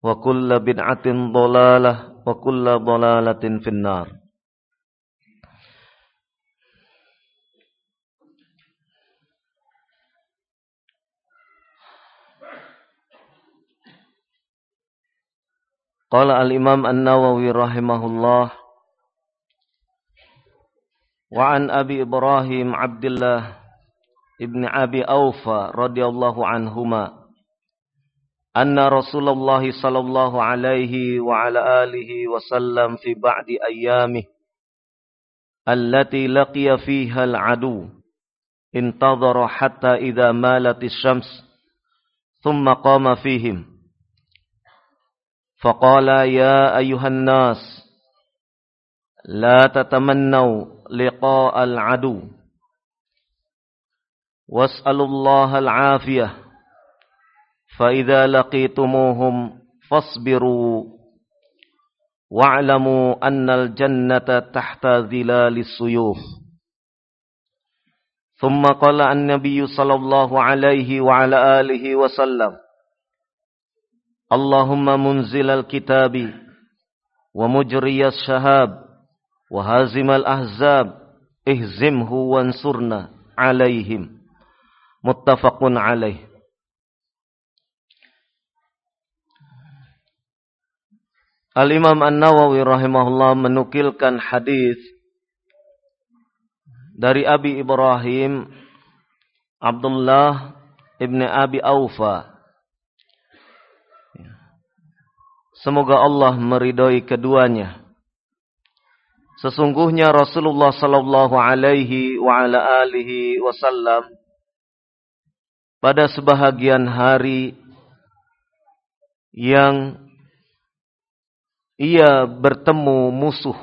wa kulla bid'atin dhalalah wa kulla dhalalatin finnar. Qala al-Imam An-Nawawi rahimahullah wa an Abi Ibrahim Abdullah ibn Abi Aufa radhiyallahu anhuma أن رسول الله صلى الله عليه وعلى آله وسلم في بعد أيامه التي لقي فيها العدو انتظر حتى إذا مالت الشمس ثم قام فيهم. فقال يا أيها الناس لا تتمنوا لقاء العدو. واسألوا الله العافية. فإذا لقيتموهم فاصبروا واعلموا أن الجنة تحت ظلال السيوف. ثم قال النبي صلى الله عليه وعلى آله وسلم اللهم منزل الكتاب ومجري الشهاب وهازم الأحزاب اهزمه وانصرنا عليهم. متفق عليه. Al-Imam An-Nawawi rahimahullah menukilkan hadis dari Abi Ibrahim Abdullah ibn Abi Aufa. Semoga Allah meridhoi keduanya. Sesungguhnya Rasulullah sallallahu alaihi wa ala alihi wasallam pada sebahagian hari yang ia bertemu musuh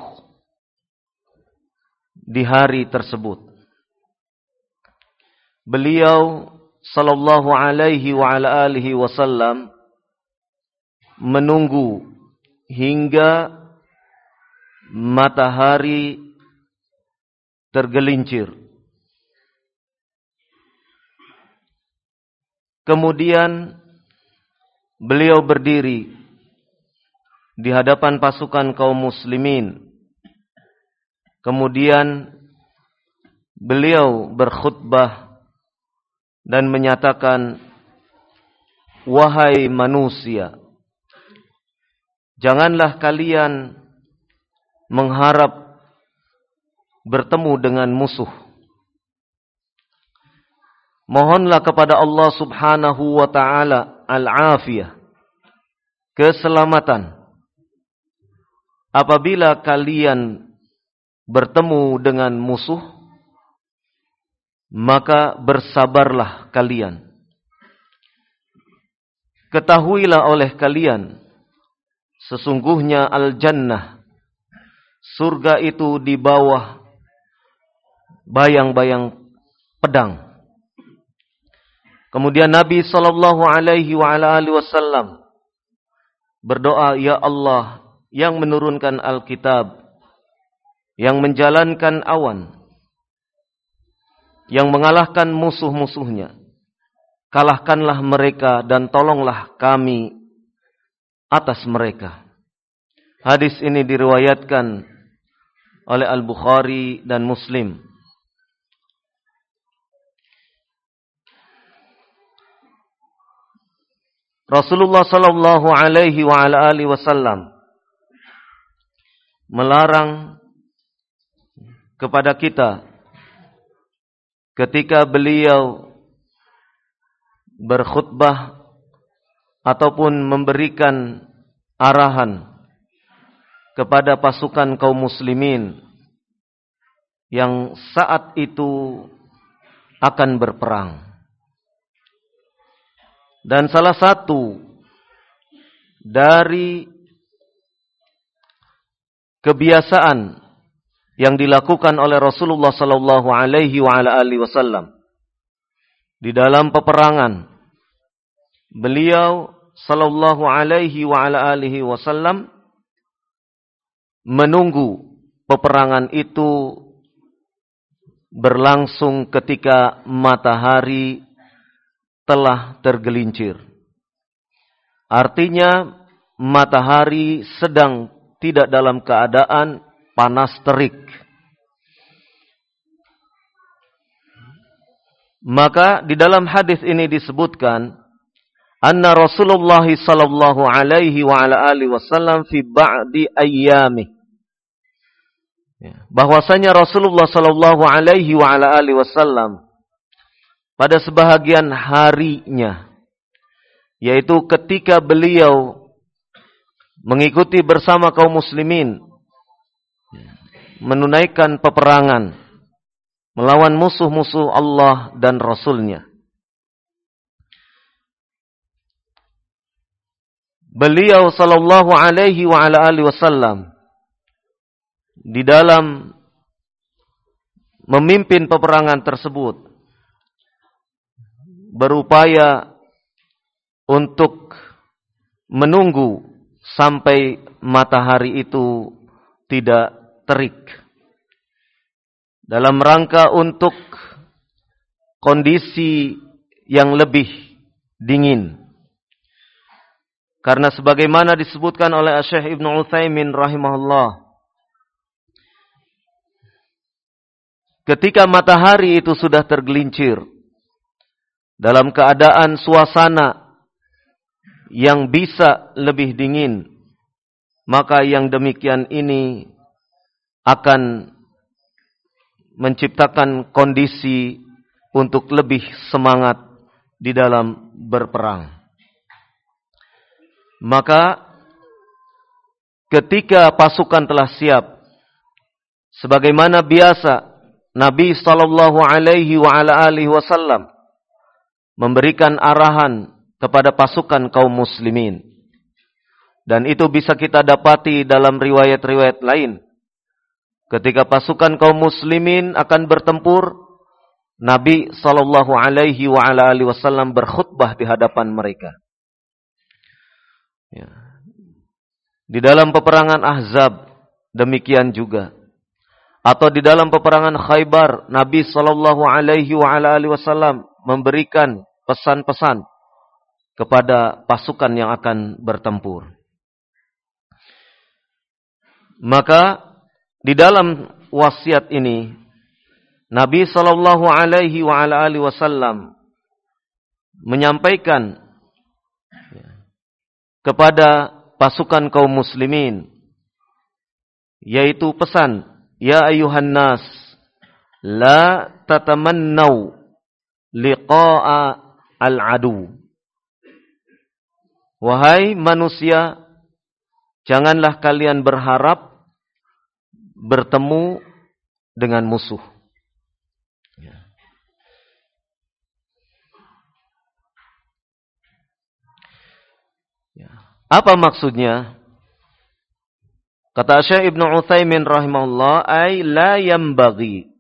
di hari tersebut. Beliau sallallahu alaihi wa ala alihi wasallam menunggu hingga matahari tergelincir. Kemudian beliau berdiri di hadapan pasukan kaum muslimin. Kemudian beliau berkhutbah dan menyatakan, Wahai manusia, janganlah kalian mengharap bertemu dengan musuh. Mohonlah kepada Allah subhanahu wa ta'ala al-afiyah, keselamatan apabila kalian bertemu dengan musuh, maka bersabarlah kalian. Ketahuilah oleh kalian, sesungguhnya al-jannah, surga itu di bawah bayang-bayang pedang. Kemudian Nabi wasallam berdoa, "Ya Allah, yang menurunkan Alkitab, yang menjalankan awan, yang mengalahkan musuh-musuhnya. Kalahkanlah mereka dan tolonglah kami atas mereka. Hadis ini diriwayatkan oleh Al-Bukhari dan Muslim. Rasulullah sallallahu alaihi wa ala alihi wasallam melarang kepada kita ketika beliau berkhutbah ataupun memberikan arahan kepada pasukan kaum muslimin yang saat itu akan berperang. Dan salah satu dari kebiasaan yang dilakukan oleh Rasulullah sallallahu alaihi wasallam di dalam peperangan beliau sallallahu alaihi wasallam menunggu peperangan itu berlangsung ketika matahari telah tergelincir. Artinya matahari sedang tidak dalam keadaan panas terik. Maka di dalam hadis ini disebutkan anna Rasulullah sallallahu alaihi wa ala alihi wasallam fi ba'di ayyami ya, bahwasanya Rasulullah sallallahu alaihi wa ala alihi wasallam pada sebahagian harinya yaitu ketika beliau mengikuti bersama kaum muslimin menunaikan peperangan melawan musuh-musuh Allah dan Rasulnya. Beliau sallallahu alaihi wa ala alihi wasallam di dalam memimpin peperangan tersebut berupaya untuk menunggu sampai matahari itu tidak terik. Dalam rangka untuk kondisi yang lebih dingin. Karena sebagaimana disebutkan oleh Syekh Ibnu Utsaimin rahimahullah ketika matahari itu sudah tergelincir dalam keadaan suasana yang bisa lebih dingin maka yang demikian ini akan menciptakan kondisi untuk lebih semangat di dalam berperang. Maka ketika pasukan telah siap sebagaimana biasa Nabi sallallahu alaihi wasallam memberikan arahan kepada pasukan kaum muslimin. Dan itu bisa kita dapati dalam riwayat-riwayat lain Ketika pasukan kaum muslimin akan bertempur, Nabi sallallahu alaihi wa ala alihi wasallam berkhutbah di hadapan mereka. Ya. Di dalam peperangan Ahzab demikian juga. Atau di dalam peperangan Khaybar, Nabi sallallahu alaihi wa ala alihi wasallam memberikan pesan-pesan kepada pasukan yang akan bertempur. Maka di dalam wasiat ini Nabi sallallahu alaihi wa ala alihi wasallam menyampaikan kepada pasukan kaum muslimin yaitu pesan ya ayuhan nas la tatamannau liqa'a al-adu wahai manusia janganlah kalian berharap bertemu dengan musuh. Ya. Ya. Apa maksudnya? Kata Syekh Ibnu Utsaimin rahimahullah, "Ai la yambaghi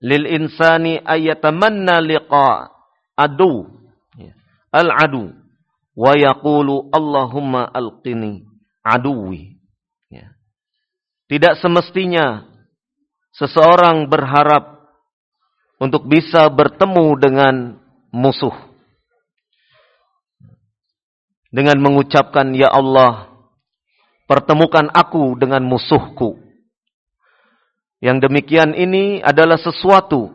lil insani ayatamanna liqa adu ya. Wa yaqulu Allahumma alqini aduwi." Ya. Tidak semestinya seseorang berharap untuk bisa bertemu dengan musuh dengan mengucapkan ya Allah pertemukan aku dengan musuhku yang demikian ini adalah sesuatu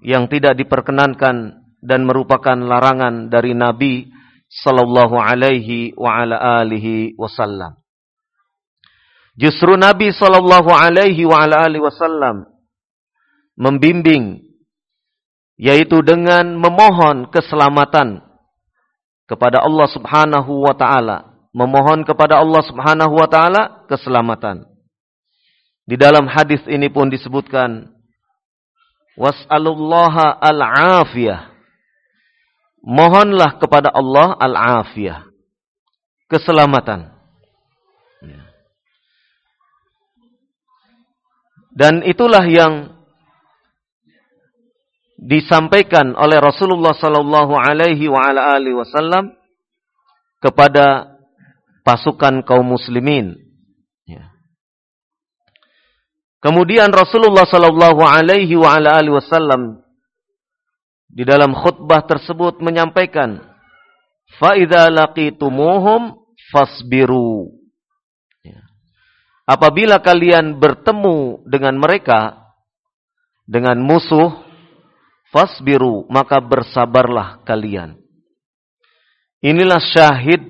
yang tidak diperkenankan dan merupakan larangan dari Nabi sallallahu alaihi wa ala alihi wasallam justru Nabi sallallahu alaihi wa ala alihi wasallam membimbing yaitu dengan memohon keselamatan kepada Allah Subhanahu wa taala, memohon kepada Allah Subhanahu wa taala keselamatan. Di dalam hadis ini pun disebutkan was'alullaha al-afiyah. Mohonlah kepada Allah al-afiyah. Keselamatan. Dan itulah yang disampaikan oleh Rasulullah sallallahu alaihi wasallam kepada pasukan kaum muslimin. Ya. Kemudian Rasulullah sallallahu alaihi wasallam di dalam khutbah tersebut menyampaikan, "Fa idza laqitumuhum fasbiru." Ya. Apabila kalian bertemu dengan mereka dengan musuh Fasbiru, maka bersabarlah kalian. Inilah syahid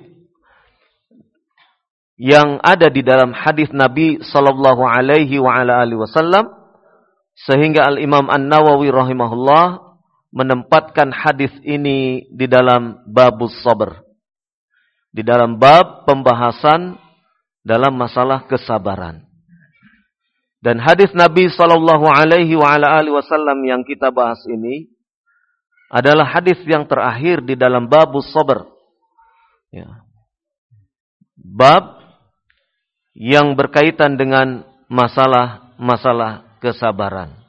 yang ada di dalam hadis Nabi sallallahu alaihi wa ala alihi wasallam sehingga Al Imam An-Nawawi rahimahullah menempatkan hadis ini di dalam babus sabr. Di dalam bab pembahasan dalam masalah kesabaran. Dan hadis Nabi Shallallahu Alaihi Wasallam yang kita bahas ini adalah hadis yang terakhir di dalam bab sabar. Ya. Bab yang berkaitan dengan masalah-masalah kesabaran.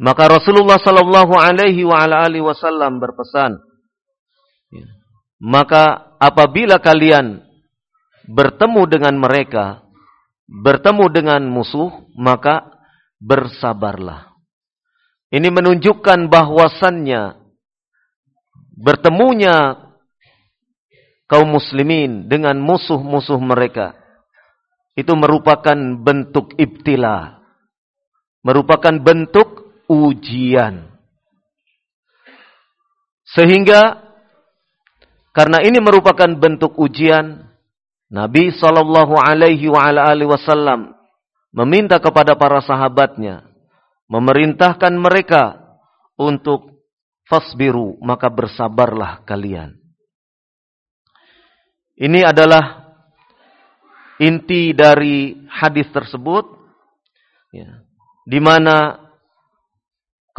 Maka Rasulullah Shallallahu Alaihi Wasallam berpesan, ya. maka apabila kalian bertemu dengan mereka, bertemu dengan musuh, maka bersabarlah. Ini menunjukkan bahwasannya bertemunya kaum muslimin dengan musuh-musuh mereka itu merupakan bentuk ibtila, merupakan bentuk ujian. Sehingga karena ini merupakan bentuk ujian, Nabi Shallallahu Alaihi Wasallam meminta kepada para sahabatnya, memerintahkan mereka untuk fasbiru, maka bersabarlah kalian. Ini adalah inti dari hadis tersebut, ya, di mana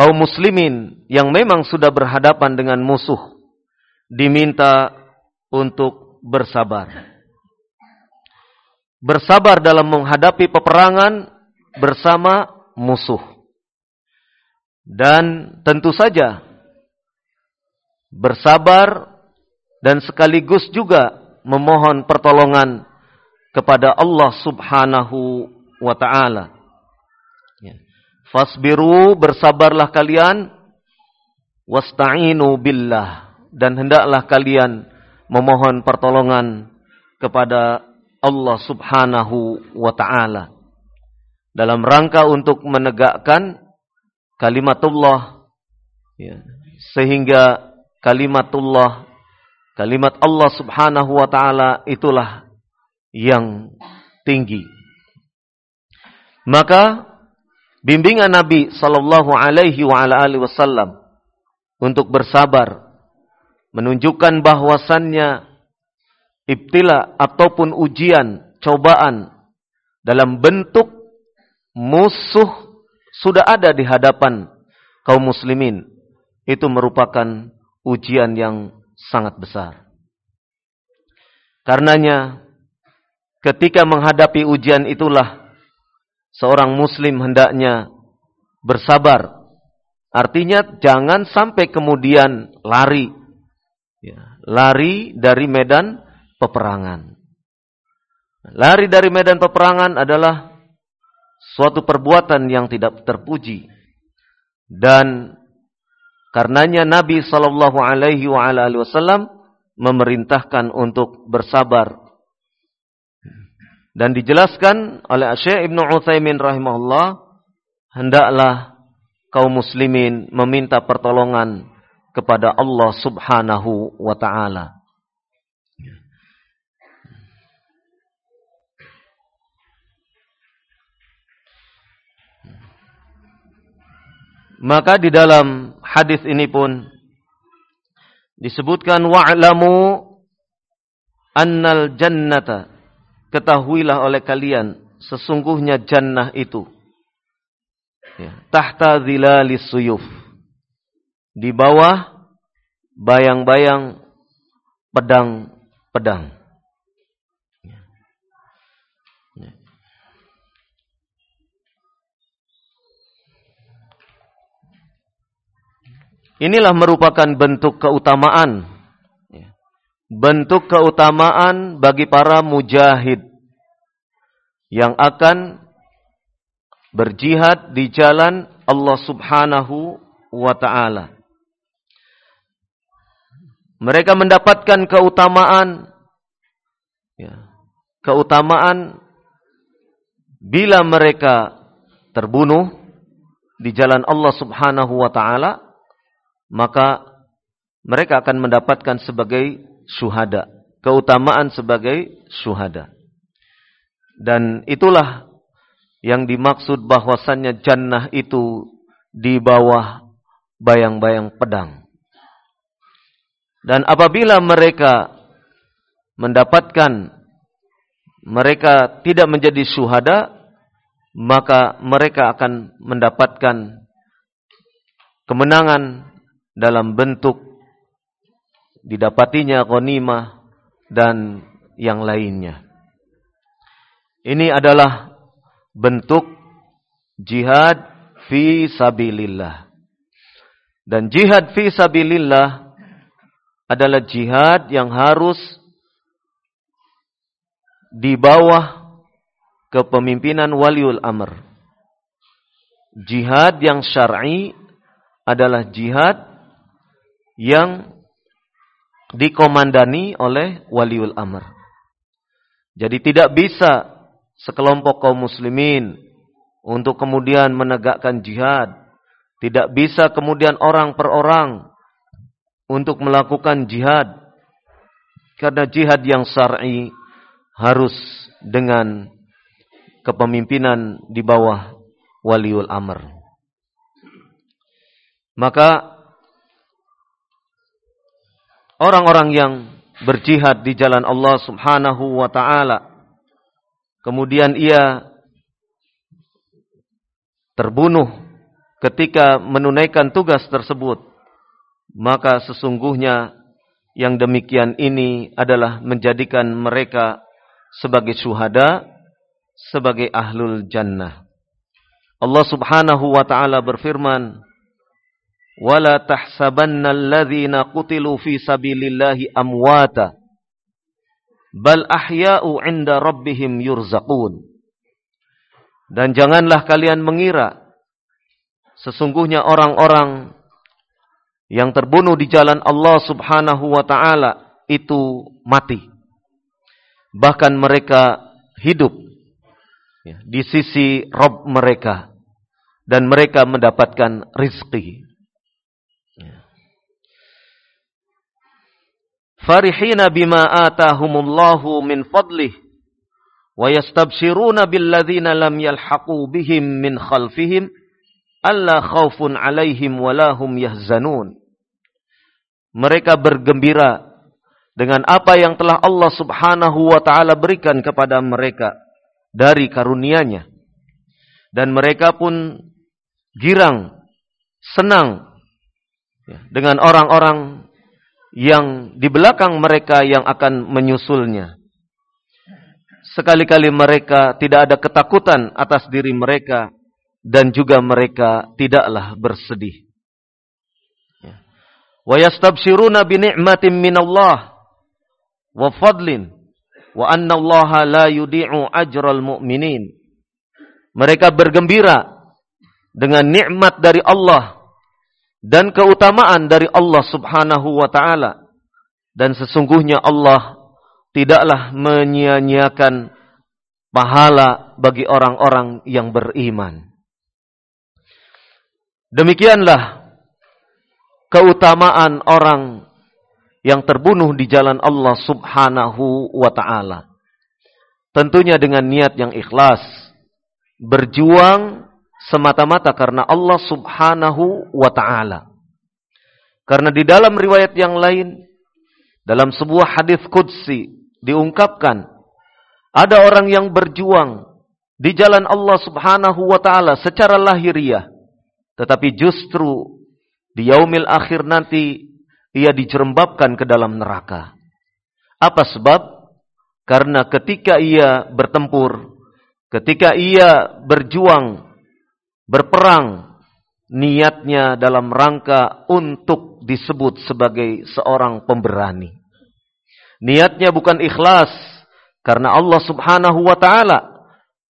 kaum muslimin yang memang sudah berhadapan dengan musuh diminta untuk bersabar bersabar dalam menghadapi peperangan bersama musuh. Dan tentu saja bersabar dan sekaligus juga memohon pertolongan kepada Allah Subhanahu wa taala. Fasbiru bersabarlah kalian. Wasta'inu billah. Dan hendaklah kalian memohon pertolongan kepada Allah Subhanahu wa taala. Dalam rangka untuk menegakkan kalimatullah ya, sehingga kalimatullah kalimat Allah Subhanahu wa taala itulah yang tinggi. Maka bimbingan Nabi sallallahu alaihi wasallam untuk bersabar menunjukkan bahwasannya ibtila ataupun ujian, cobaan dalam bentuk musuh sudah ada di hadapan kaum muslimin. Itu merupakan ujian yang sangat besar. Karenanya ketika menghadapi ujian itulah seorang muslim hendaknya bersabar. Artinya jangan sampai kemudian lari. Ya, lari dari medan peperangan. Lari dari medan peperangan adalah suatu perbuatan yang tidak terpuji. Dan karenanya Nabi sallallahu alaihi wasallam memerintahkan untuk bersabar. Dan dijelaskan oleh Syekh Ibnu Utsaimin rahimahullah, hendaklah kaum muslimin meminta pertolongan kepada Allah Subhanahu wa taala. Maka di dalam hadis ini pun disebutkan wa'lamu annal jannata ketahuilah oleh kalian sesungguhnya jannah itu. Ya, tahta zilalis suyuf. Di bawah bayang-bayang pedang-pedang. Inilah merupakan bentuk keutamaan. Bentuk keutamaan bagi para mujahid. Yang akan berjihad di jalan Allah subhanahu wa ta'ala. Mereka mendapatkan keutamaan. Ya, keutamaan bila mereka terbunuh di jalan Allah subhanahu wa ta'ala maka mereka akan mendapatkan sebagai syuhada, keutamaan sebagai syuhada. Dan itulah yang dimaksud bahwasannya jannah itu di bawah bayang-bayang pedang. Dan apabila mereka mendapatkan mereka tidak menjadi syuhada, maka mereka akan mendapatkan kemenangan dalam bentuk didapatinya ghanimah dan yang lainnya. Ini adalah bentuk jihad fi sabilillah. Dan jihad fi sabilillah adalah jihad yang harus di bawah kepemimpinan waliul amr. Jihad yang syar'i adalah jihad yang dikomandani oleh waliul amr. Jadi tidak bisa sekelompok kaum muslimin untuk kemudian menegakkan jihad. Tidak bisa kemudian orang per orang untuk melakukan jihad. Karena jihad yang syar'i harus dengan kepemimpinan di bawah waliul amr. Maka orang-orang yang berjihad di jalan Allah Subhanahu wa taala kemudian ia terbunuh ketika menunaikan tugas tersebut maka sesungguhnya yang demikian ini adalah menjadikan mereka sebagai syuhada sebagai ahlul jannah. Allah Subhanahu wa taala berfirman wala tahsabanna alladhina في fi sabilillahi amwata bal ahya'u 'inda rabbihim yurzaqun. Dan janganlah kalian mengira sesungguhnya orang-orang yang terbunuh di jalan Allah Subhanahu wa taala itu mati. Bahkan mereka hidup ya, di sisi Rob mereka dan mereka mendapatkan rizki farihina bima atahumullahu min fadlih. Wa yastabshiruna billadzina lam yalhaqu bihim min khalfihim. Alla khaufun alaihim walahum yahzanun. Mereka bergembira dengan apa yang telah Allah Subhanahu wa taala berikan kepada mereka dari karunia-Nya. Dan mereka pun girang senang ya, dengan orang-orang yang di belakang mereka yang akan menyusulnya. Sekali-kali mereka tidak ada ketakutan atas diri mereka dan juga mereka tidaklah bersedih. Ya. Wa yastabshiruna bi ni'matin minallah wa fadlin wa anna la yudi'u ajral mu'minin. Mereka bergembira dengan nikmat dari Allah dan keutamaan dari Allah Subhanahu wa taala dan sesungguhnya Allah tidaklah menyia-nyiakan pahala bagi orang-orang yang beriman. Demikianlah keutamaan orang yang terbunuh di jalan Allah Subhanahu wa taala. Tentunya dengan niat yang ikhlas, berjuang semata-mata karena Allah Subhanahu wa taala. Karena di dalam riwayat yang lain dalam sebuah hadis qudsi diungkapkan ada orang yang berjuang di jalan Allah Subhanahu wa taala secara lahiriah tetapi justru di yaumil akhir nanti ia dijerembabkan ke dalam neraka. Apa sebab? Karena ketika ia bertempur, ketika ia berjuang berperang niatnya dalam rangka untuk disebut sebagai seorang pemberani. Niatnya bukan ikhlas karena Allah Subhanahu wa taala,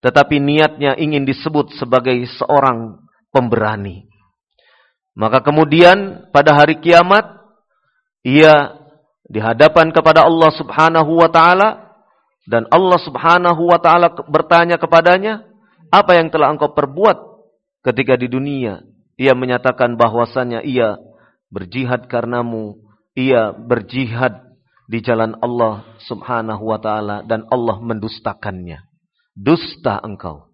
tetapi niatnya ingin disebut sebagai seorang pemberani. Maka kemudian pada hari kiamat ia dihadapan kepada Allah Subhanahu wa taala dan Allah Subhanahu wa taala bertanya kepadanya, "Apa yang telah engkau perbuat ketika di dunia ia menyatakan bahwasannya ia berjihad karenamu, ia berjihad di jalan Allah Subhanahu wa taala dan Allah mendustakannya. Dusta engkau.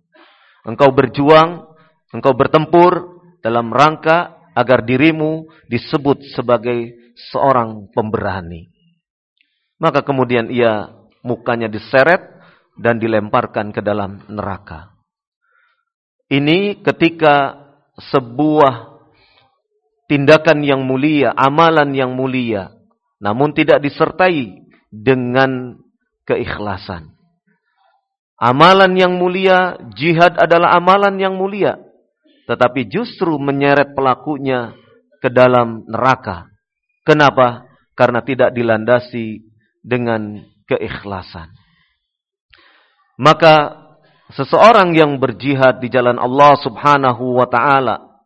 Engkau berjuang, engkau bertempur dalam rangka agar dirimu disebut sebagai seorang pemberani. Maka kemudian ia mukanya diseret dan dilemparkan ke dalam neraka. Ini ketika sebuah tindakan yang mulia, amalan yang mulia, namun tidak disertai dengan keikhlasan. Amalan yang mulia, jihad adalah amalan yang mulia, tetapi justru menyeret pelakunya ke dalam neraka. Kenapa? Karena tidak dilandasi dengan keikhlasan. Maka seseorang yang berjihad di jalan Allah Subhanahu wa taala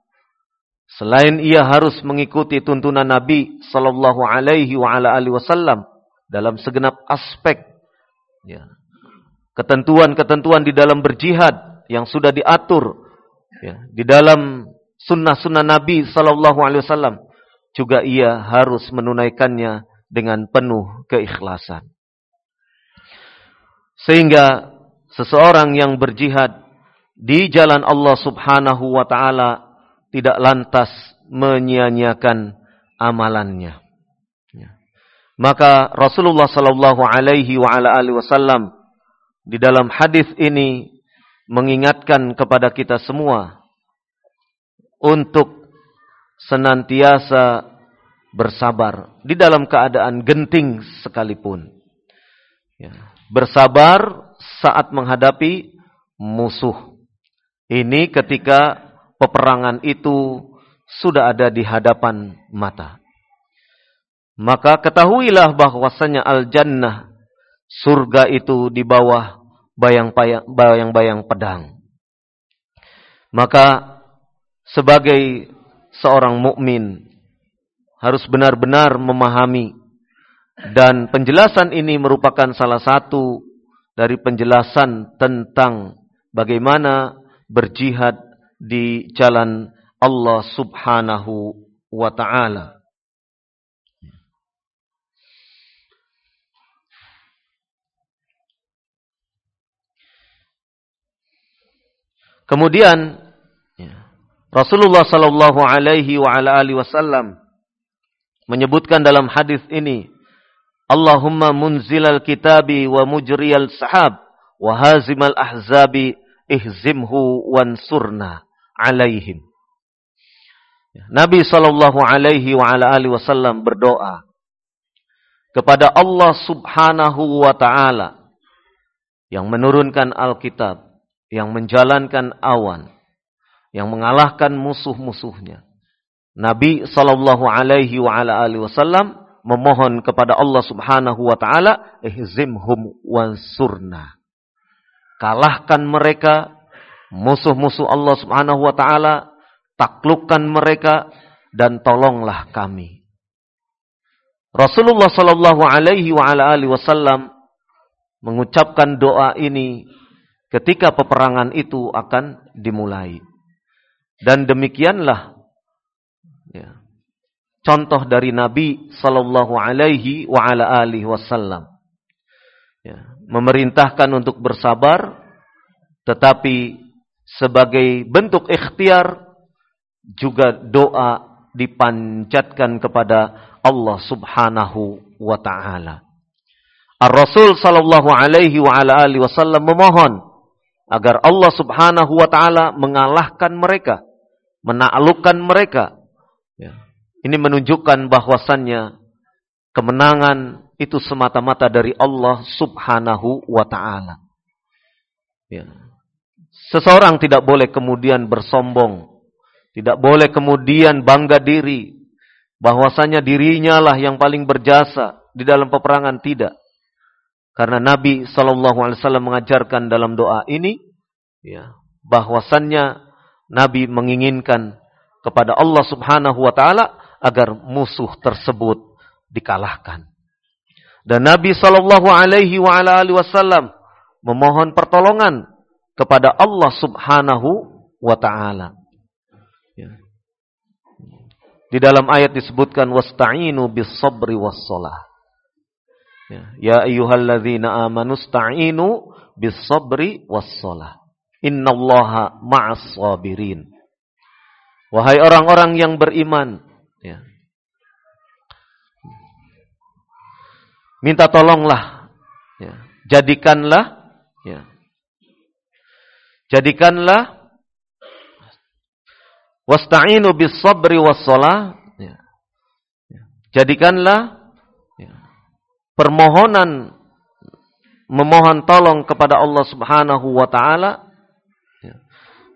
selain ia harus mengikuti tuntunan Nabi sallallahu alaihi wa ala alihi wasallam dalam segenap aspek ya ketentuan-ketentuan di dalam berjihad yang sudah diatur ya di dalam sunnah-sunnah Nabi sallallahu alaihi wasallam juga ia harus menunaikannya dengan penuh keikhlasan. Sehingga seseorang yang berjihad di jalan Allah Subhanahu wa taala tidak lantas menyia-nyiakan amalannya. Ya. Maka Rasulullah sallallahu alaihi wa ala alihi wasallam di dalam hadis ini mengingatkan kepada kita semua untuk senantiasa bersabar di dalam keadaan genting sekalipun. Ya. Bersabar saat menghadapi musuh. Ini ketika peperangan itu sudah ada di hadapan mata. Maka ketahuilah bahwasanya al-jannah surga itu di bawah bayang-bayang pedang. Maka sebagai seorang mukmin harus benar-benar memahami dan penjelasan ini merupakan salah satu dari penjelasan tentang bagaimana berjihad di jalan Allah Subhanahu wa taala. Kemudian ya, Rasulullah sallallahu alaihi wa ala alihi wasallam menyebutkan dalam hadis ini Allahumma munzilal kitabi wa mujriyal sahab wa hazimal ahzabi ihzimhu wansurna alaihim. Nabi sallallahu alaihi wa ala alihi wasallam berdoa, kepada Allah Subhanahu wa taala yang menurunkan Alkitab, yang menjalankan awan, yang mengalahkan musuh-musuhnya. Nabi sallallahu alaihi wa ala alihi wasallam memohon kepada Allah Subhanahu wa taala, "Ihzimhum wansurna." Kalahkan mereka musuh-musuh Allah Subhanahu wa taala, taklukkan mereka dan tolonglah kami. Rasulullah sallallahu alaihi wa ala alihi wasallam mengucapkan doa ini ketika peperangan itu akan dimulai. Dan demikianlah ya, contoh dari Nabi sallallahu alaihi wa ala alihi wasallam. Ya, memerintahkan untuk bersabar tetapi sebagai bentuk ikhtiar juga doa dipanjatkan kepada Allah Subhanahu wa taala. Ar-Rasul sallallahu alaihi wa ala alihi wasallam memohon agar Allah Subhanahu wa taala mengalahkan mereka, menaklukkan mereka. Ini menunjukkan bahwasannya kemenangan itu semata-mata dari Allah Subhanahu wa taala. Ya. Seseorang tidak boleh kemudian bersombong, tidak boleh kemudian bangga diri, bahwasanya dirinya lah yang paling berjasa di dalam peperangan tidak. Karena Nabi Wasallam mengajarkan dalam doa ini, ya, bahwasannya Nabi menginginkan kepada Allah Subhanahu Wa Taala agar musuh tersebut dikalahkan. Dan Nabi Shallallahu Alaihi Wasallam memohon pertolongan kepada Allah Subhanahu Wa Taala. Ya. Di dalam ayat disebutkan wasta'inu bis sabri was salah. Ya, ya ayyuhalladzina amanu sta'inu bis sabri was salah. Innallaha ma'as sabirin. Wahai orang-orang yang beriman, ya. Minta tolonglah, ya. Jadikanlah, ya. Jadikanlah Wasta'inu bis sabri was salah. Ya. Ya. Jadikanlah ya, permohonan memohon tolong kepada Allah Subhanahu wa taala ya.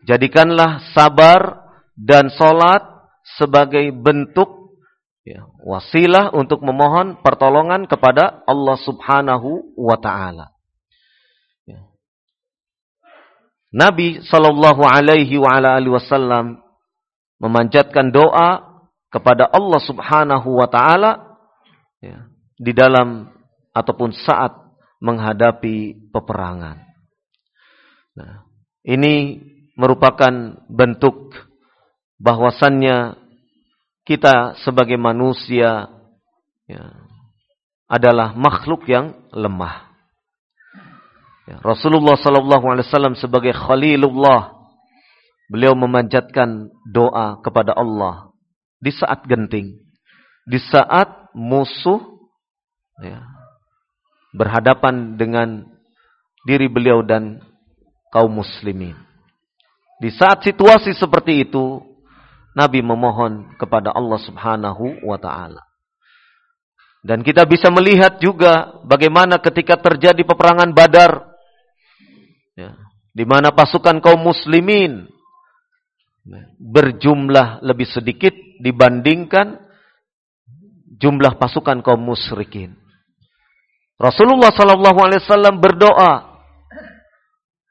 jadikanlah sabar dan salat sebagai bentuk ya, wasilah untuk memohon pertolongan kepada Allah Subhanahu wa taala. Ya. Nabi sallallahu alaihi wasallam memanjatkan doa kepada Allah Subhanahu wa taala ya, di dalam ataupun saat menghadapi peperangan. Nah, ini merupakan bentuk bahwasannya kita sebagai manusia ya, adalah makhluk yang lemah. Ya, Rasulullah Wasallam sebagai Khalilullah Beliau memanjatkan doa kepada Allah di saat genting, di saat musuh ya, berhadapan dengan diri beliau dan kaum muslimin. Di saat situasi seperti itu, Nabi memohon kepada Allah Subhanahu wa taala. Dan kita bisa melihat juga bagaimana ketika terjadi peperangan Badar ya, di mana pasukan kaum muslimin berjumlah lebih sedikit dibandingkan jumlah pasukan kaum musyrikin. Rasulullah sallallahu alaihi wasallam berdoa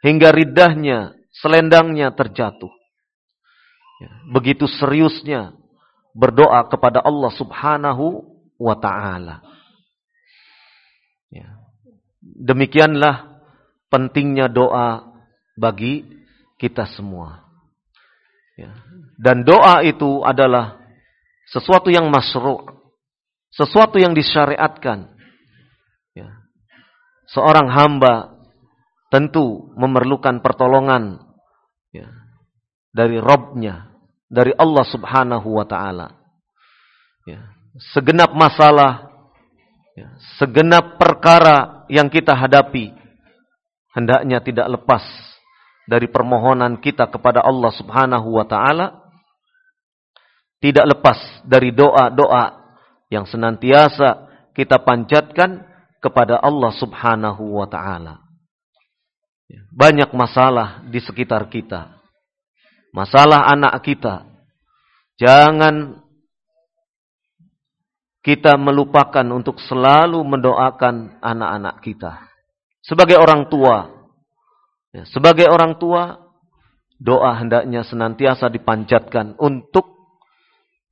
hingga ridahnya, selendangnya terjatuh. Begitu seriusnya berdoa kepada Allah Subhanahu wa taala. Ya. Demikianlah pentingnya doa bagi kita semua. Ya. Dan doa itu adalah sesuatu yang masru' sesuatu yang disyariatkan. Ya. Seorang hamba tentu memerlukan pertolongan ya, dari Robnya, dari Allah Subhanahu wa Ta'ala. Ya. Segenap masalah, ya, segenap perkara yang kita hadapi, hendaknya tidak lepas dari permohonan kita kepada Allah Subhanahu wa taala tidak lepas dari doa-doa yang senantiasa kita panjatkan kepada Allah Subhanahu wa taala. Ya, banyak masalah di sekitar kita. Masalah anak kita. Jangan kita melupakan untuk selalu mendoakan anak-anak kita. Sebagai orang tua, ya, sebagai orang tua, doa hendaknya senantiasa dipanjatkan untuk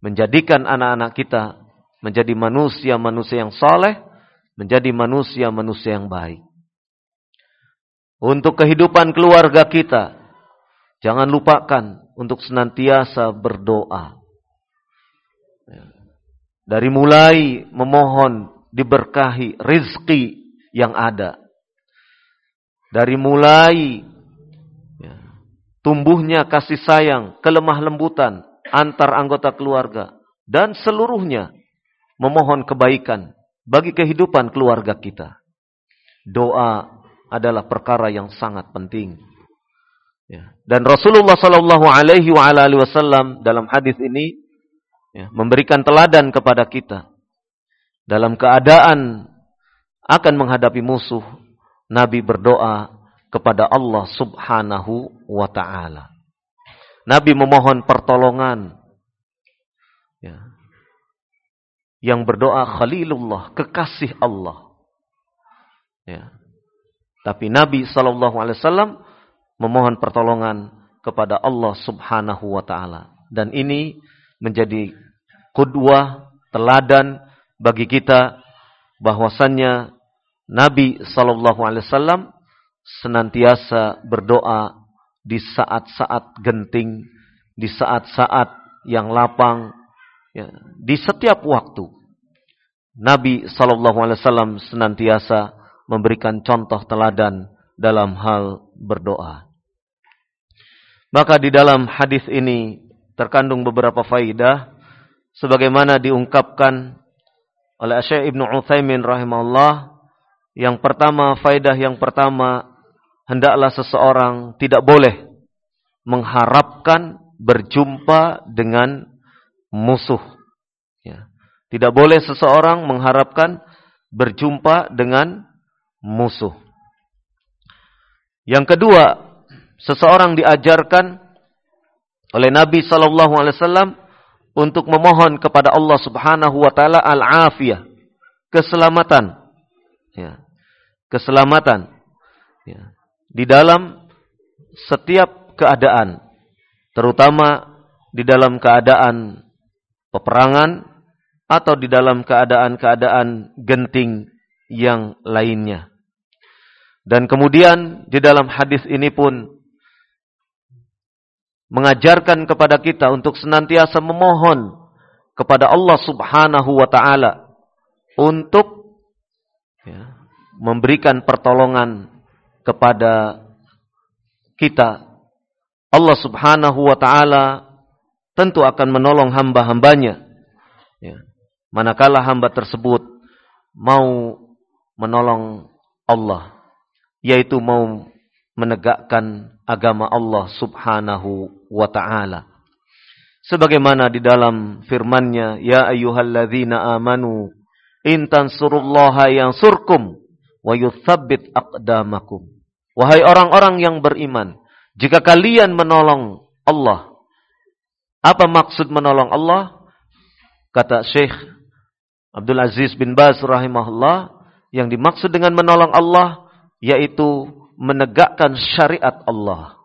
menjadikan anak-anak kita menjadi manusia-manusia yang soleh, menjadi manusia-manusia yang baik. Untuk kehidupan keluarga kita, jangan lupakan untuk senantiasa berdoa. Dari mulai memohon diberkahi rizki yang ada dari mulai ya, tumbuhnya kasih sayang, kelemah lembutan antar anggota keluarga dan seluruhnya memohon kebaikan bagi kehidupan keluarga kita. Doa adalah perkara yang sangat penting. Ya. Dan Rasulullah Shallallahu Alaihi Wasallam dalam hadis ini ya, memberikan teladan kepada kita dalam keadaan akan menghadapi musuh Nabi berdoa kepada Allah subhanahu wa ta'ala. Nabi memohon pertolongan. Ya. Yang berdoa Khalilullah, kekasih Allah. Ya. Tapi Nabi SAW memohon pertolongan kepada Allah subhanahu wa ta'ala. Dan ini menjadi kudwah, teladan bagi kita bahwasannya Nabi Shallallahu Alaihi Wasallam senantiasa berdoa di saat-saat genting, di saat-saat yang lapang, ya, di setiap waktu. Nabi Shallallahu Alaihi Wasallam senantiasa memberikan contoh teladan dalam hal berdoa. Maka di dalam hadis ini terkandung beberapa faidah sebagaimana diungkapkan oleh Syekh Ibnu Utsaimin rahimahullah yang pertama, faedah yang pertama, hendaklah seseorang tidak boleh mengharapkan berjumpa dengan musuh. Ya. Tidak boleh seseorang mengharapkan berjumpa dengan musuh. Yang kedua, seseorang diajarkan oleh Nabi Sallallahu Alaihi Wasallam untuk memohon kepada Allah Subhanahu Wa Taala al-afiyah, keselamatan ya, keselamatan ya, di dalam setiap keadaan, terutama di dalam keadaan peperangan atau di dalam keadaan-keadaan genting yang lainnya. Dan kemudian di dalam hadis ini pun mengajarkan kepada kita untuk senantiasa memohon kepada Allah Subhanahu wa taala untuk ya, memberikan pertolongan kepada kita. Allah subhanahu wa ta'ala tentu akan menolong hamba-hambanya. Ya. Manakala hamba tersebut mau menolong Allah. Yaitu mau menegakkan agama Allah subhanahu wa ta'ala. Sebagaimana di dalam firmannya, Ya ayyuhalladzina amanu Intan surullaha yang surkum wa yuthabbit aqdamakum. Wahai orang-orang yang beriman, jika kalian menolong Allah, apa maksud menolong Allah? Kata Syekh Abdul Aziz bin Baz rahimahullah, yang dimaksud dengan menolong Allah yaitu menegakkan syariat Allah.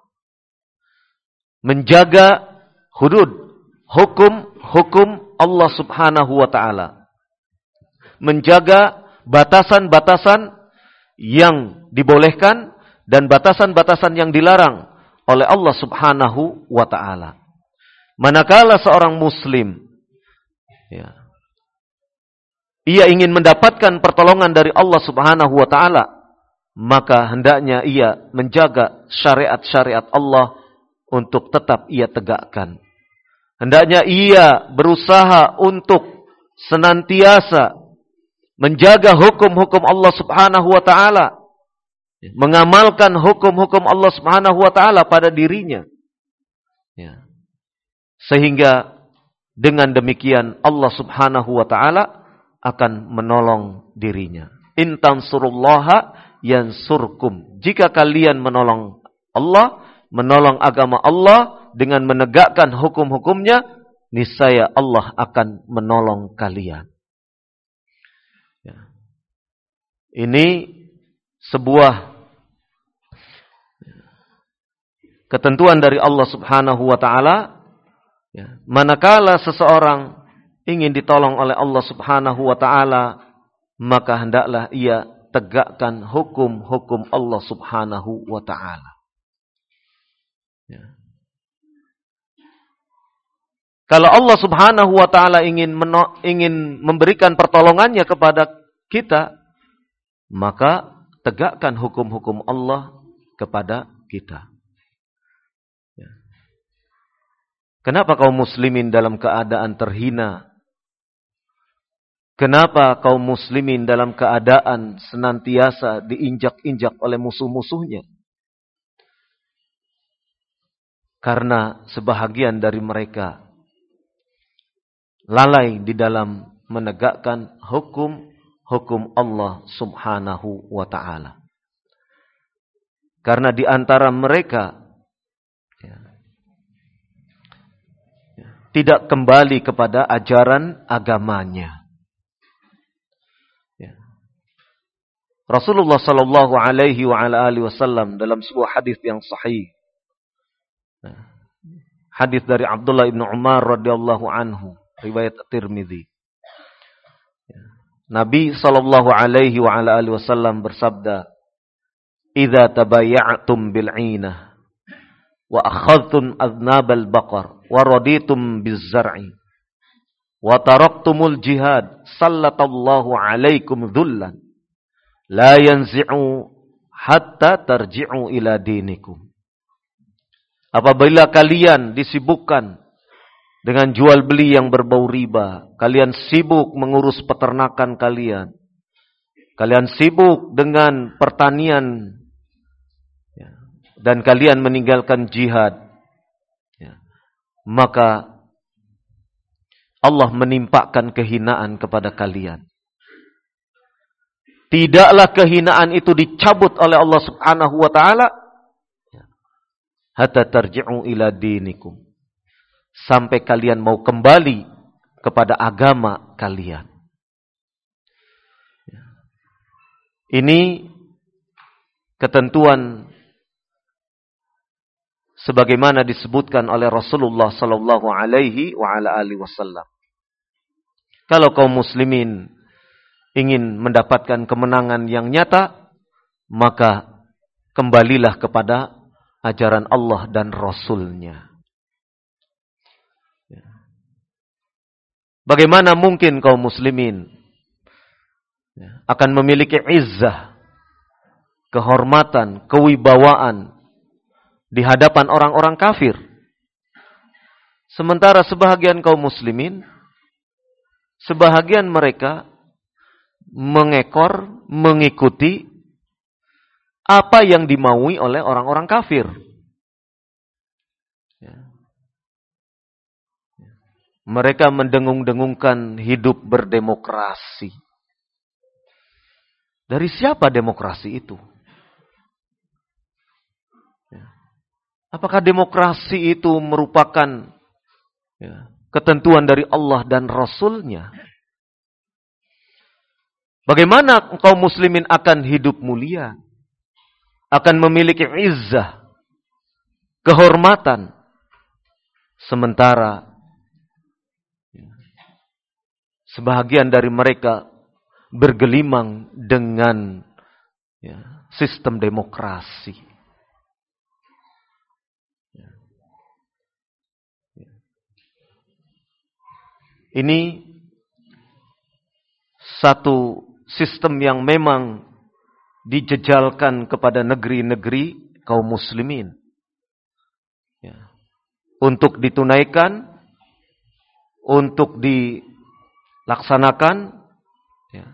Menjaga hudud, hukum-hukum Allah Subhanahu wa taala menjaga batasan-batasan yang dibolehkan dan batasan-batasan yang dilarang oleh Allah Subhanahu wa taala. Manakala seorang muslim ya, ia ingin mendapatkan pertolongan dari Allah Subhanahu wa taala, maka hendaknya ia menjaga syariat-syariat Allah untuk tetap ia tegakkan. Hendaknya ia berusaha untuk senantiasa menjaga hukum-hukum Allah Subhanahu wa taala, mengamalkan hukum-hukum Allah Subhanahu wa taala pada dirinya. Ya. Sehingga dengan demikian Allah Subhanahu wa taala akan menolong dirinya. Intan surullaha yansurkum. Jika kalian menolong Allah, menolong agama Allah dengan menegakkan hukum-hukumnya, niscaya Allah akan menolong kalian. Ya. Ini sebuah ketentuan dari Allah Subhanahu wa taala ya. manakala seseorang ingin ditolong oleh Allah Subhanahu wa taala maka hendaklah ia tegakkan hukum-hukum Allah Subhanahu wa taala ya. Kalau Allah Subhanahu wa taala ingin ingin memberikan pertolongannya kepada kita maka tegakkan hukum-hukum Allah kepada kita ya. Kenapa kaum muslimin dalam keadaan terhina Kenapa kaum muslimin dalam keadaan senantiasa diinjak-injak oleh musuh-musuhnya? Karena sebahagian dari mereka lalai di dalam menegakkan hukum-hukum Allah subhanahu wa ta'ala. Karena di antara mereka ya, tidak kembali kepada ajaran agamanya. Rasulullah sallallahu alaihi wa ala alihi wasallam dalam sebuah hadis yang sahih. Hadis dari Abdullah bin Umar radhiyallahu anhu, riwayat Tirmizi. Nabi sallallahu alaihi wa ala alihi wasallam bersabda, "Idza tabayya'tum bil 'inah wa akhadhtum adnab al baqar wa raditum biz zar'i wa taraktumul jihad sallallahu alaikum dhullan La yanzi'u hatta tarji'u ila dinikum. Apabila kalian disibukkan dengan jual beli yang berbau riba, kalian sibuk mengurus peternakan kalian, kalian sibuk dengan pertanian, ya, dan kalian meninggalkan jihad, ya, maka Allah menimpakan kehinaan kepada kalian. Tidaklah kehinaan itu dicabut oleh Allah Subhanahu wa taala hatta tarji'u ila dinikum. Sampai kalian mau kembali kepada agama kalian. Ini ketentuan sebagaimana disebutkan oleh Rasulullah sallallahu alaihi wa ala alihi wasallam. Kalau kaum muslimin ingin mendapatkan kemenangan yang nyata, maka kembalilah kepada ajaran Allah dan Rasulnya. Ya. Bagaimana mungkin kaum muslimin ya, akan memiliki izzah, kehormatan, kewibawaan di hadapan orang-orang kafir. Sementara sebahagian kaum muslimin, sebahagian mereka mengekor, mengikuti apa yang dimaui oleh orang-orang kafir. Ya. Ya. Mereka mendengung-dengungkan hidup berdemokrasi. Dari siapa demokrasi itu? Ya. Apakah demokrasi itu merupakan ketentuan dari Allah dan Rasulnya? Bagaimana kaum muslimin akan hidup mulia? Akan memiliki izzah, kehormatan. Sementara sebahagian dari mereka bergelimang dengan ya, sistem demokrasi. Ini satu sistem yang memang dijejalkan kepada negeri-negeri kaum muslimin. Ya. Untuk ditunaikan, untuk dilaksanakan, ya.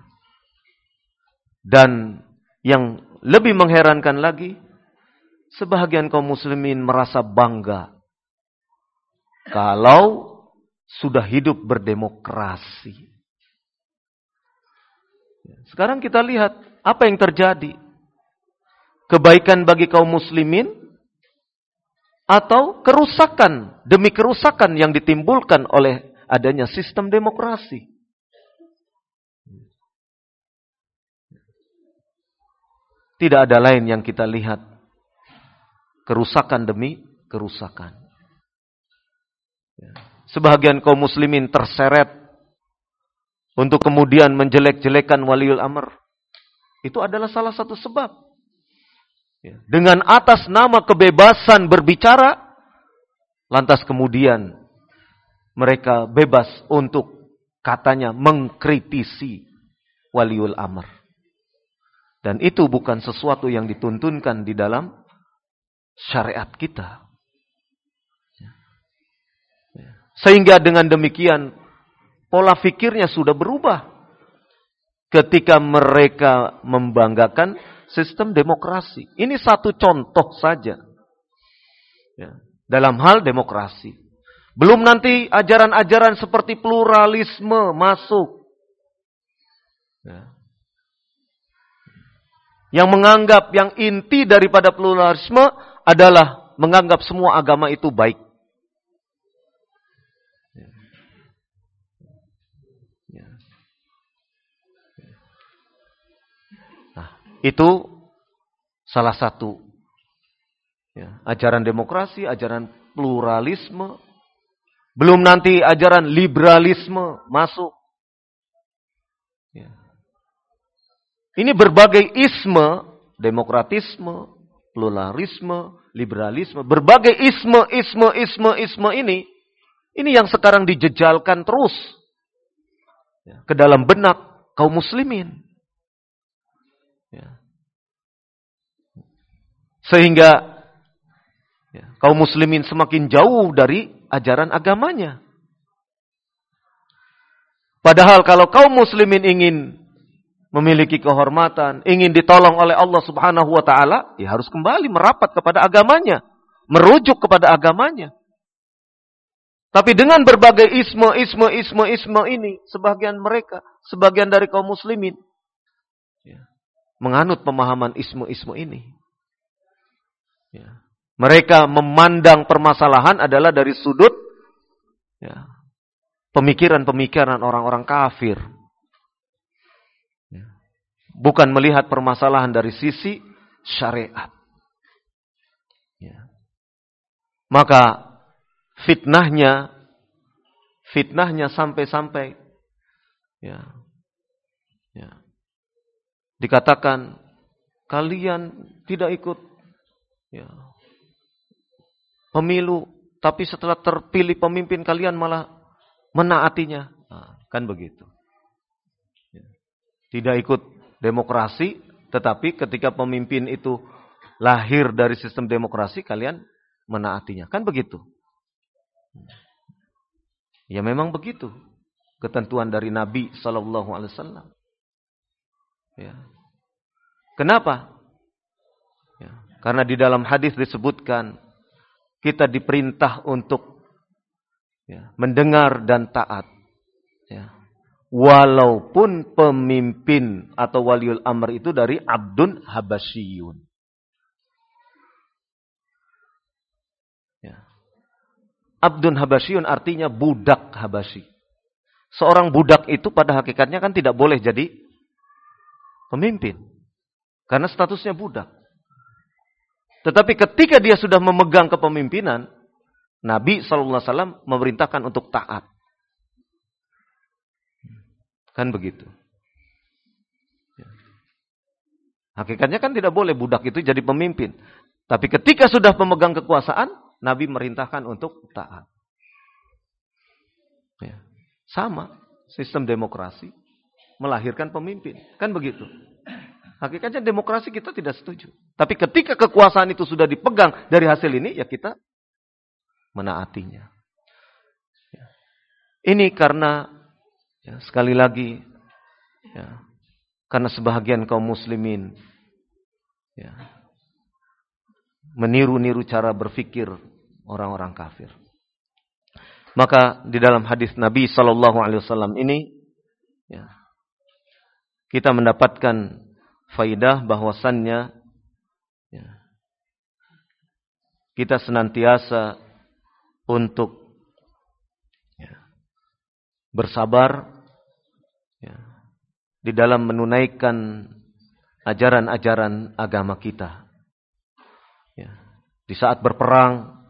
dan yang lebih mengherankan lagi, sebahagian kaum muslimin merasa bangga kalau sudah hidup berdemokrasi. Sekarang kita lihat apa yang terjadi. Kebaikan bagi kaum muslimin atau kerusakan demi kerusakan yang ditimbulkan oleh adanya sistem demokrasi. Tidak ada lain yang kita lihat kerusakan demi kerusakan. Sebagian kaum muslimin terseret untuk kemudian menjelek-jelekan waliul amr. Itu adalah salah satu sebab. Dengan atas nama kebebasan berbicara, lantas kemudian mereka bebas untuk katanya mengkritisi waliul amr. Dan itu bukan sesuatu yang dituntunkan di dalam syariat kita. Sehingga dengan demikian pola fikirnya sudah berubah. Ketika mereka membanggakan sistem demokrasi. Ini satu contoh saja. Ya, dalam hal demokrasi. Belum nanti ajaran-ajaran seperti pluralisme masuk. Ya. Yang menganggap yang inti daripada pluralisme adalah menganggap semua agama itu baik. Itu salah satu ya, ajaran demokrasi, ajaran pluralisme. Belum nanti ajaran liberalisme masuk. Ya. Ini berbagai isme, demokratisme, pluralisme, liberalisme, berbagai isme, isme, isme, isme ini, ini yang sekarang dijejalkan terus ya, ke dalam benak kaum muslimin. Sehingga ya, kaum muslimin semakin jauh dari ajaran agamanya. Padahal kalau kaum muslimin ingin memiliki kehormatan, ingin ditolong oleh Allah Subhanahu wa taala, ya harus kembali merapat kepada agamanya, merujuk kepada agamanya. Tapi dengan berbagai isme, isme, isme, isme ini, sebagian mereka, sebagian dari kaum muslimin, ya, menganut pemahaman ismu-ismu ini. Ya. Mereka memandang permasalahan adalah dari sudut ya, pemikiran-pemikiran orang-orang kafir. Ya. Bukan melihat permasalahan dari sisi syariat. Ya. Maka fitnahnya, fitnahnya sampai-sampai ya, ya, dikatakan kalian tidak ikut ya, pemilu, tapi setelah terpilih pemimpin kalian malah menaatinya, nah, kan begitu. Ya. Tidak ikut demokrasi, tetapi ketika pemimpin itu lahir dari sistem demokrasi, kalian menaatinya, kan begitu. Ya memang begitu ketentuan dari Nabi Shallallahu Alaihi Wasallam. Ya. Kenapa? Ya, karena di dalam hadis disebutkan kita diperintah untuk ya, mendengar dan taat. Ya. Walaupun pemimpin atau waliul amr itu dari abdun habasyiyun. Ya. Abdun habasyiyun artinya budak habasyi. Seorang budak itu pada hakikatnya kan tidak boleh jadi pemimpin. Karena statusnya budak. Tetapi ketika dia sudah memegang kepemimpinan, Nabi SAW memerintahkan untuk taat. Kan begitu. Ya. Hakikatnya kan tidak boleh budak itu jadi pemimpin. Tapi ketika sudah memegang kekuasaan, Nabi merintahkan untuk taat. Ya. Sama, sistem demokrasi melahirkan pemimpin. Kan begitu. Hakikatnya demokrasi kita tidak setuju. Tapi ketika kekuasaan itu sudah dipegang dari hasil ini, ya kita menaatinya. Ya. Ini karena ya, sekali lagi ya, karena sebahagian kaum muslimin ya, meniru-niru cara berpikir orang-orang kafir. Maka di dalam hadis Nabi Shallallahu Alaihi Wasallam ini, ya, kita mendapatkan faidah bahwasannya ya, kita senantiasa untuk ya, bersabar ya, di dalam menunaikan ajaran-ajaran agama kita. Ya, di saat berperang,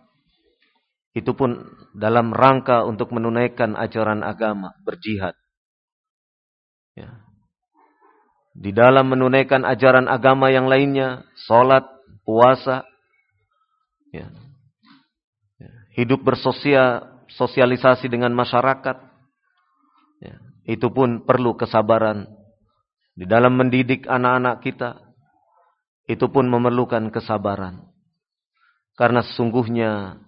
itu pun dalam rangka untuk menunaikan ajaran agama, berjihad. Ya. Di dalam menunaikan ajaran agama yang lainnya, sholat, puasa, ya. Ya. hidup bersosial, sosialisasi dengan masyarakat, ya. itu pun perlu kesabaran. Di dalam mendidik anak-anak kita, itu pun memerlukan kesabaran. Karena sesungguhnya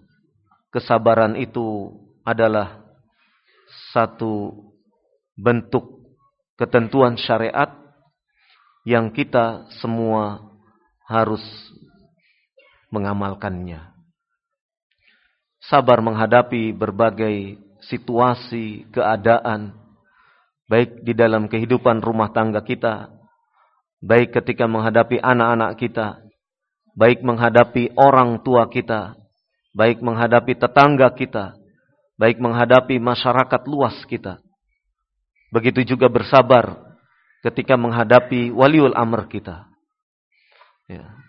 kesabaran itu adalah satu bentuk ketentuan syariat yang kita semua harus mengamalkannya. Sabar menghadapi berbagai situasi, keadaan, baik di dalam kehidupan rumah tangga kita, baik ketika menghadapi anak-anak kita, baik menghadapi orang tua kita, baik menghadapi tetangga kita, baik menghadapi masyarakat luas kita. Begitu juga bersabar ketika menghadapi waliul amr kita. Ya.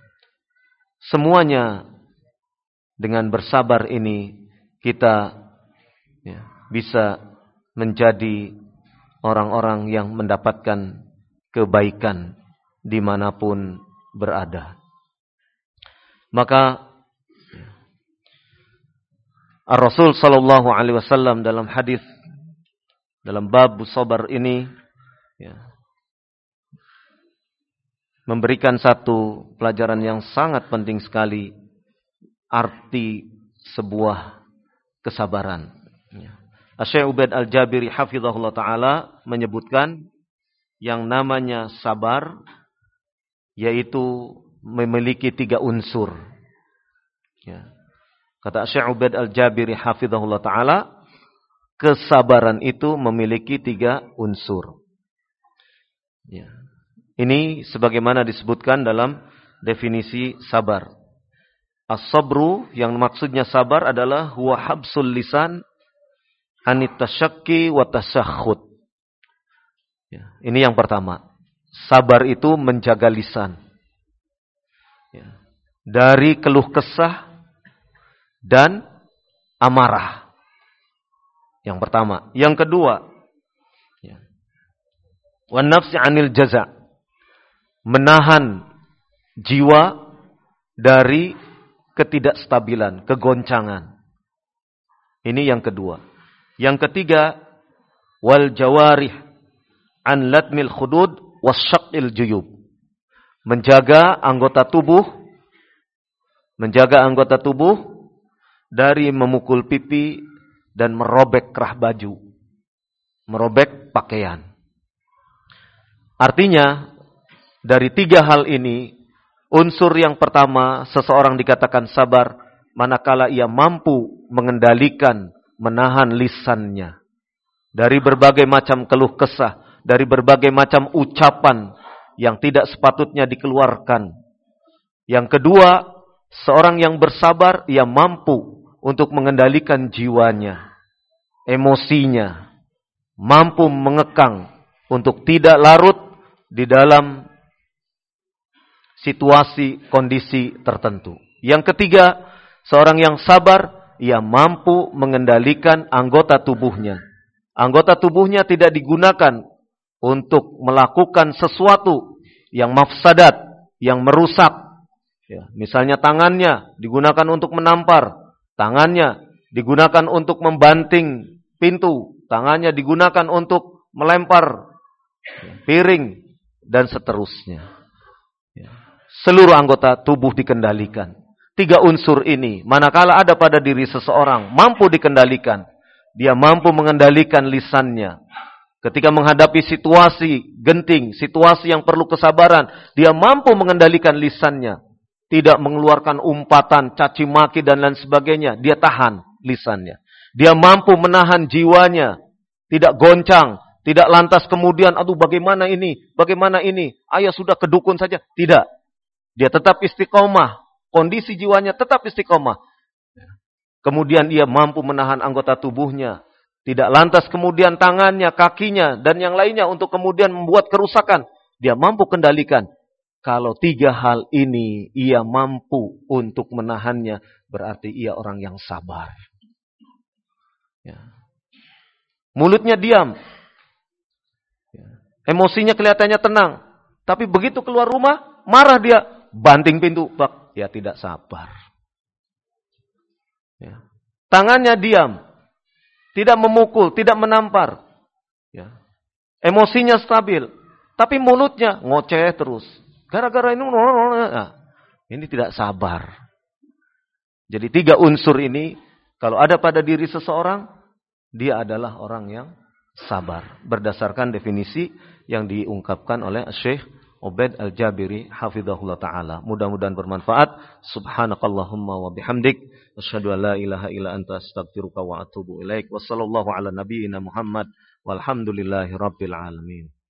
Semuanya dengan bersabar ini kita ya, bisa menjadi orang-orang yang mendapatkan kebaikan di mana pun berada. Maka Ar-Rasul sallallahu alaihi wasallam dalam hadis dalam bab sabar ini ya, memberikan satu pelajaran yang sangat penting sekali arti sebuah kesabaran. Ya. Syekh Ubaid Al-Jabiri hafizahullah taala menyebutkan yang namanya sabar yaitu memiliki tiga unsur. Ya. Kata Syekh Ubaid Al-Jabiri hafizahullah taala, kesabaran itu memiliki tiga unsur. Ya. Ini sebagaimana disebutkan dalam definisi sabar. As-sabru yang maksudnya sabar adalah huwa habsul lisan anit tasyakki wa tasakhut. Ya, ini yang pertama. Sabar itu menjaga lisan. Ya. Dari keluh kesah dan amarah. Yang pertama. Yang kedua, ya. wan nafsi anil jaza. Menahan jiwa dari ketidakstabilan, kegoncangan. Ini yang kedua. Yang ketiga, wal jawarih an latmil khudud wasyaqil juyub. Menjaga anggota tubuh, menjaga anggota tubuh dari memukul pipi dan merobek kerah baju, merobek pakaian. Artinya, dari tiga hal ini, unsur yang pertama, seseorang dikatakan sabar, manakala ia mampu mengendalikan, menahan lisannya. Dari berbagai macam keluh kesah, dari berbagai macam ucapan yang tidak sepatutnya dikeluarkan. Yang kedua, seorang yang bersabar, ia mampu untuk mengendalikan jiwanya, emosinya, mampu mengekang untuk tidak larut di dalam situasi kondisi tertentu. Yang ketiga, seorang yang sabar, ia mampu mengendalikan anggota tubuhnya. Anggota tubuhnya tidak digunakan untuk melakukan sesuatu yang mafsadat, yang merusak. Ya, misalnya tangannya digunakan untuk menampar, Tangannya digunakan untuk membanting pintu. Tangannya digunakan untuk melempar piring dan seterusnya. Ya. Seluruh anggota tubuh dikendalikan. Tiga unsur ini, manakala ada pada diri seseorang, mampu dikendalikan. Dia mampu mengendalikan lisannya. Ketika menghadapi situasi genting, situasi yang perlu kesabaran, dia mampu mengendalikan lisannya tidak mengeluarkan umpatan, caci maki dan lain sebagainya. Dia tahan lisannya. Dia mampu menahan jiwanya, tidak goncang, Tidak lantas kemudian, aduh bagaimana ini, bagaimana ini, ayah sudah kedukun saja. Tidak. Dia tetap istiqomah. Kondisi jiwanya tetap istiqomah. Kemudian dia mampu menahan anggota tubuhnya. Tidak lantas kemudian tangannya, kakinya, dan yang lainnya untuk kemudian membuat kerusakan. Dia mampu kendalikan. Kalau tiga hal ini ia mampu untuk menahannya, berarti ia orang yang sabar. Ya. Mulutnya diam. Ya. Emosinya kelihatannya tenang. Tapi begitu keluar rumah, marah dia. Banting pintu. Bak, ya tidak sabar. Ya. Tangannya diam. Tidak memukul, tidak menampar. Ya. Emosinya stabil. Tapi mulutnya ngoceh terus. Gara-gara ini, nah, ini tidak sabar. Jadi tiga unsur ini, kalau ada pada diri seseorang, dia adalah orang yang sabar. Berdasarkan definisi yang diungkapkan oleh Syekh Ubaid Al-Jabiri hafizahullah taala. Mudah-mudahan bermanfaat. Subhanakallahumma wa bihamdik asyhadu an la ilaha illa anta astaghfiruka wa atubu ilaik. Wassallallahu ala nabiyyina Muhammad walhamdulillahi rabbil alamin.